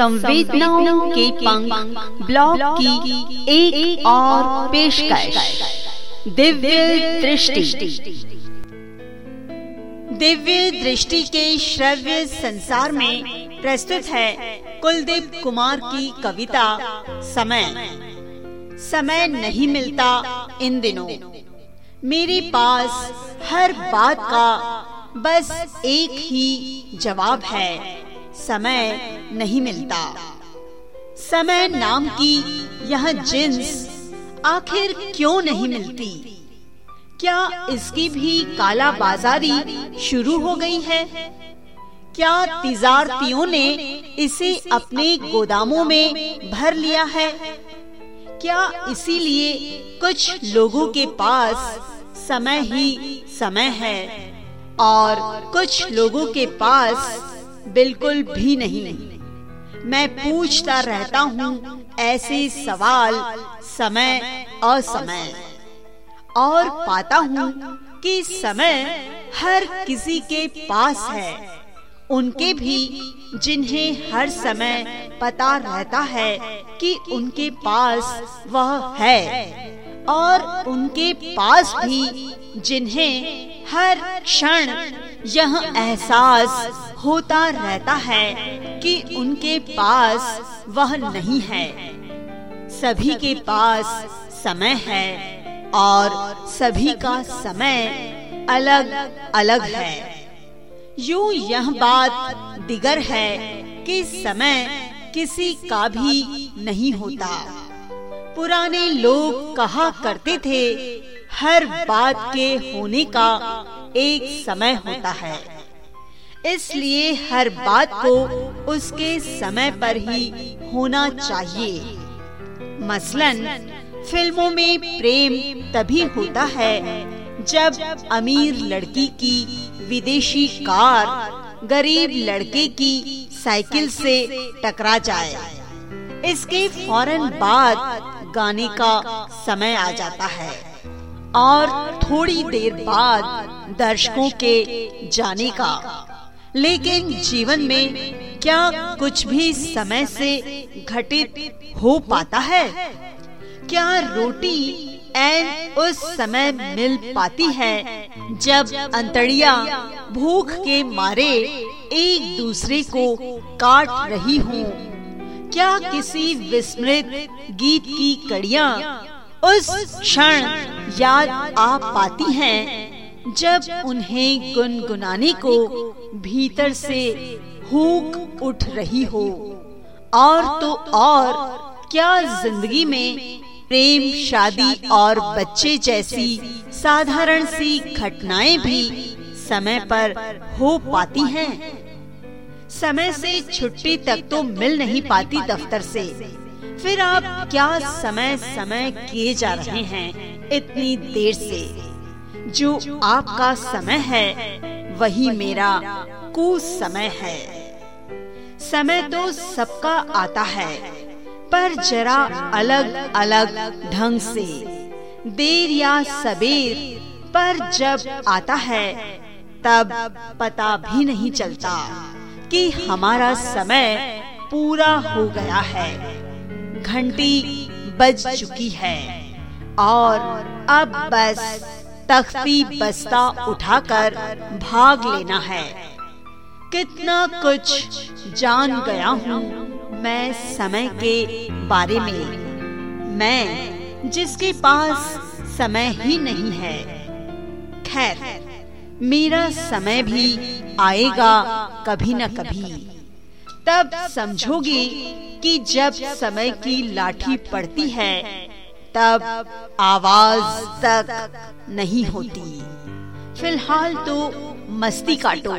संवेदनाओं के पंख ब्लॉग की एक, एक और पेशकश। दिव्य दृष्टि। दिव्य दृष्टि के श्रव्य संसार में प्रस्तुत है कुलदीप कुमार की कविता समय। समय नहीं मिलता इन दिनों। मेरे पास हर बात का बस एक ही जवाब है। समय नहीं मिलता। समय नाम की यह जिन्स आखिर क्यों नहीं मिलती? क्या इसकी भी काला बाजारी शुरू हो गई है? क्या तिजारतियों ने इसे अपने गोदामों में भर लिया है? क्या इसीलिए कुछ लोगों के पास समय ही समय है और कुछ लोगों के पास बिल्कुल भी नहीं। मैं पूछता रहता हूँ ऐसे सवाल समय असमय और पाता हूँ कि समय हर किसी के पास है। उनके भी जिन्हें हर समय पता रहता है कि उनके पास वह है। और उनके पास भी जिन्हें हर क्षण यह एहसास होता रहता है कि उनके पास वह नहीं है। सभी के पास समय है और सभी का समय अलग अलग है। यूँ यह बात दिगर है कि समय किसी का भी नहीं होता। पुराने लोग कहा करते थे, हर बात के होने का एक समय होता है। इसलिए हर बात को उसके समय पर ही होना चाहिए। मसलन, फ़िल्मों में प्रेम तभी होता है जब अमीर लड़की की विदेशी कार गरीब लड़के की साइकिल से टकरा जाए। इसके फ़ौरन बाद गाने का समय आ जाता है और थोड़ी देर बाद दर्शकों के जाने का लेकिन जीवन में क्या कुछ भी समय से घटित हो पाता है? क्या रोटी एन उस समय मिल पाती है जब अंतड़िया भूख के मारे एक दूसरे को काट रही हूँ? क्या किसी विस्मृत गीत की कड़िया उस क्षण याद आ पाती हैं? जब उन्हें गुनगुनाने को भीतर से हुक उठ रही हो, और तो और, क्या ज़िंदगी में प्रेम, शादी और बच्चे जैसी साधारण सी घटनाएँ भी समय पर हो पाती हैं? समय से छुट्टी तक तो मिल नहीं पाती दफ्तर से। फिर आप क्या समय समय किए जा रहे हैं इतनी देर से? जो आपका समय है, वही मेरा कुछ समय है। समय तो सबका आता है, पर जरा अलग अलग ढंग से। देर या सबेर पर जब आता है, तब पता भी नहीं चलता कि हमारा समय पूरा हो गया है। घंटी बज चुकी है, और अब बस तख्ती बस्ता उठाकर भाग लेना है। कितना कुछ जान गया हूँ मैं समय के बारे में। मैं, जिसके पास समय ही नहीं है। खैर, मेरा समय भी आएगा कभी न कभी। तब समझोगे कि जब समय की लाठी पड़ती है तब आवाज़ तक नहीं होती। फ़िलहाल तो मस्ती काटो।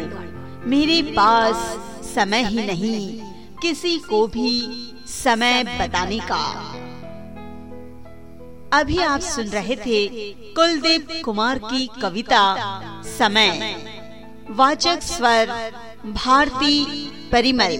मेरे पास समय ही नहीं, किसी को भी समय बताने का। अभी आप सुन रहे थे कुलदीप कुमार की कविता समय। वाचक स्वर, भारती परिमल।